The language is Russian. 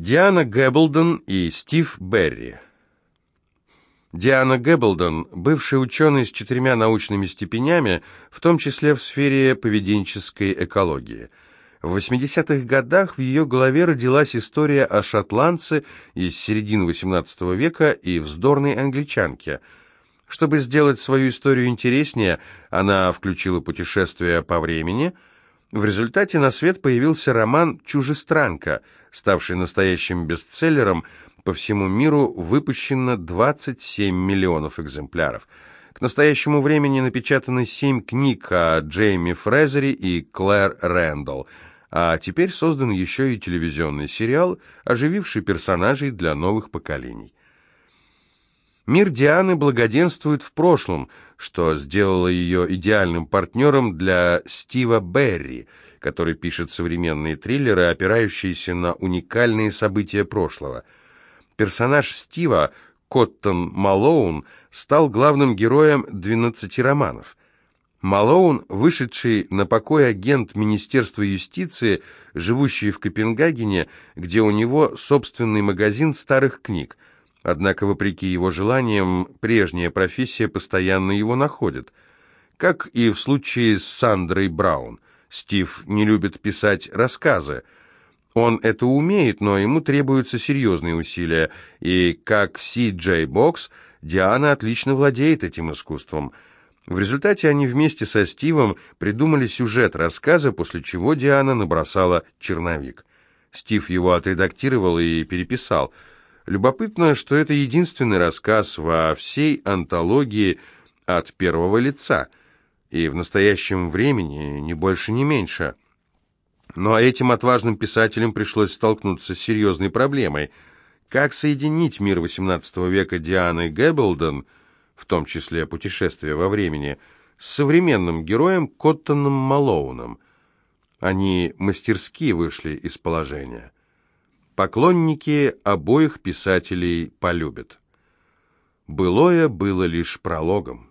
Диана Гэбблдон и Стив Берри. Диана Гэбблдон – бывший ученый с четырьмя научными степенями, в том числе в сфере поведенческой экологии. В 80-х годах в ее голове родилась история о шотландце из середины XVIII века и вздорной англичанке. Чтобы сделать свою историю интереснее, она включила путешествие по времени – в результате на свет появился роман «Чужестранка», ставший настоящим бестселлером. По всему миру выпущено 27 миллионов экземпляров. К настоящему времени напечатаны 7 книг о Джейми Фрезере и Клэр Рэндалл, а теперь создан еще и телевизионный сериал, ожививший персонажей для новых поколений. Мир Дианы благоденствует в прошлом, что сделало ее идеальным партнером для Стива Берри, который пишет современные триллеры, опирающиеся на уникальные события прошлого. Персонаж Стива, Коттон Малоун, стал главным героем 12 романов. Малоун, вышедший на покой агент Министерства юстиции, живущий в Копенгагене, где у него собственный магазин старых книг – Однако, вопреки его желаниям, прежняя профессия постоянно его находит. Как и в случае с Сандрой Браун, Стив не любит писать рассказы. Он это умеет, но ему требуются серьезные усилия, и, как Си Джей Бокс, Диана отлично владеет этим искусством. В результате они вместе со Стивом придумали сюжет рассказа, после чего Диана набросала черновик. Стив его отредактировал и переписал – Любопытно, что это единственный рассказ во всей антологии от первого лица, и в настоящем времени ни больше, ни меньше. Но этим отважным писателям пришлось столкнуться с серьезной проблемой. Как соединить мир XVIII века Дианы Гэбблдон, в том числе путешествие во времени, с современным героем Коттоном Малоуном? Они мастерски вышли из положения. Поклонники обоих писателей полюбят. Былое было лишь прологом.